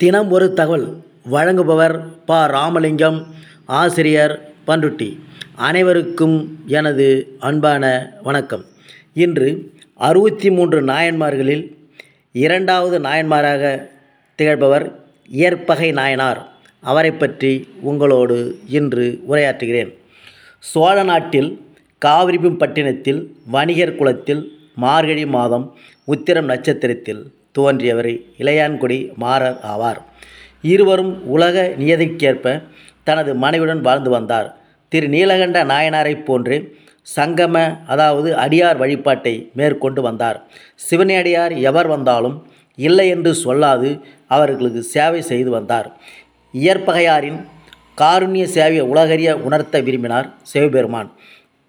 தினம் ஒரு தகவல். வழங்குபவர் ப. ராமலிங்கம் ஆசிரியர் பண்ருட்டி அனைவருக்கும் எனது அன்பான வணக்கம். இன்று அறுபத்தி மூன்று நாயன்மார்களில் இரண்டாவது நாயன்மாராக திகழ்பவர் இயற்பகை நாயனார். அவரை பற்றி உங்களோடு இன்று உரையாற்றுகிறேன். சோழ நாட்டில் காவிரிபும்பட்டினத்தில் வணிகர் குலத்தில் மார்கழி மாதம் உத்திரம் நட்சத்திரத்தில் தோன்றியவர் இளையான்குடி மாறர் ஆவார். இருவரும் உலக நியதிக்கேற்ப தனது மனைவியுடன் வாழ்ந்து வந்தார். திரு நீலகண்ட நாயனாரைப் போன்று சங்கம அதாவது அடியார் வழிபாட்டை மேற்கொண்டு வந்தார். சிவனடியார் எவர் வந்தாலும் இல்லை என்று சொல்லாது அவர்களுக்கு சேவை செய்து வந்தார். இயற்பகையாரின் காருண்ய சேவையை உலகறிய உணர்த்த விரும்பினார் சிவபெருமான்.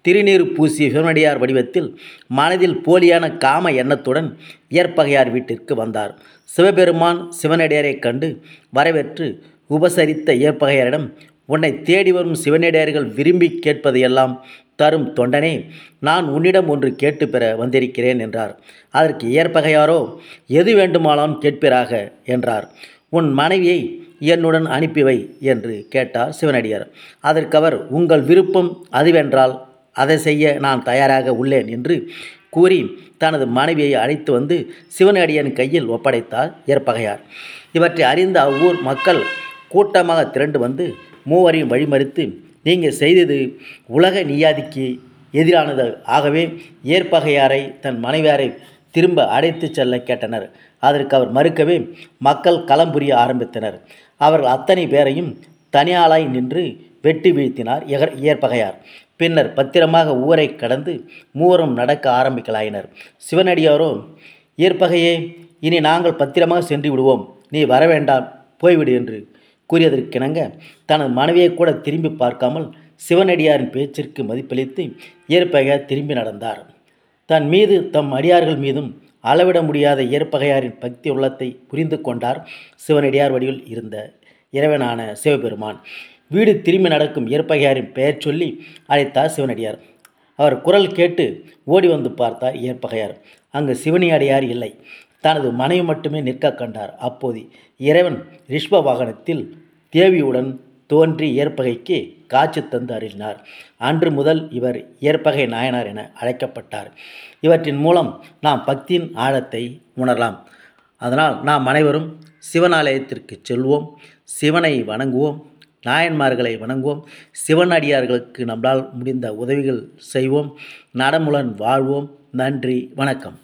திருநீர் பூசிய சிவனடியார் வடிவத்தில் மனதில் போலியான காம எண்ணத்துடன் இயற்பகையார் வீட்டிற்கு வந்தார். சிவபெருமான் சிவனடியாரைக் கண்டு வரவேற்று உபசரித்த இயற்பகையாரிடம் உன்னை தேடி வரும் சிவனடியார்கள் விரும்பி கேட்பதையெல்லாம் தரும் தொண்டனே நான் உன்னிடம் ஒன்று கேட்டு பெற வந்திருக்கிறேன் என்றார். அதற்கு இயற்பகையாரோ எது வேண்டுமானாலும் கேட்பிறாக என்றார். உன் மனைவியை என்னுடன் அனுப்பிவை என்று கேட்டார் சிவனடியார். அதற்கு அவர் உங்கள் விருப்பம் அதுவென்றால் அதை செய்ய நான் தயாராக உள்ளேன் என்று கூறி தனது மனைவியை அழைத்து வந்து சிவனடியன் கையில் ஒப்படைத்தார் ஏற்பகையார். இவற்றை அறிந்த அவ்வூர் மக்கள் கூட்டமாக திரண்டு வந்து மூவரையும் வழிமறித்து நீங்கள் செய்தது உலக நியாதிக்கு எதிரானது ஆகவே ஏற்பகையாரை தன் மனைவியாரை திரும்ப அழைத்து செல்ல கேட்டனர். அதற்கு அவர் மறுக்கவே மக்கள் களம் புரிய ஆரம்பித்தனர். அவர்கள் அத்தனை பேரையும் தனியாளாய் நின்று வெட்டி வீழ்த்தினார் எகர் இயற்பகையார். பின்னர் பத்திரமாக ஊரை கடந்து மூவரும் நடக்க ஆரம்பிக்கலாயினர். சிவனடியாரோ இயற்பகையே இனி நாங்கள் பத்திரமாக சென்று விடுவோம். நீ வர வேண்டாம் போய்விடு என்று கூறியதற்கிணங்க தனது மனைவியை கூட திரும்பி பார்க்காமல் சிவனடியாரின் பேச்சிற்கு மதிப்பளித்து இயற்பகையார் திரும்பி நடந்தார். தன் மீது தம் அடியார்கள் மீதும் அளவிட முடியாத இயற்பகையாரின் பக்தி உள்ளத்தை புரிந்து கொண்டார் சிவனடியார் வடிவில் இருந்த இறைவனான சிவபெருமான். வீடு திரும்பி நடக்கும் இயற்பகையாரின் பெயர் சொல்லி அழைத்தார் சிவனடியார். அவர் குரல் கேட்டு ஓடி வந்து பார்த்தார் இயற்பகையார் அங்கு சிவனியடியார் இல்லை. தனது மனைவி மட்டுமே நிற்க கண்டார். அப்போது இறைவன் ரிஷ்ப வாகனத்தில் தேவியுடன் தோன்றி ஏற்பகைக்கு காட்சி தந்து அருளினார். அன்று முதல் இவர் ஏற்பகை நாயனார் என அழைக்கப்பட்டார். இவற்றின் மூலம் நாம் பக்தியின் ஆழத்தை உணரலாம். அதனால் நாம் அனைவரும் சிவனாலயத்திற்கு செல்வோம். சிவனை வணங்குவோம். நாயன்மார்களை வணங்குவோம். சிவனடியார்களுக்கு நம்மளால் முடிந்த உதவிகள் செய்வோம். நடமுடன் வாழ்வோம். நன்றி. வணக்கம்.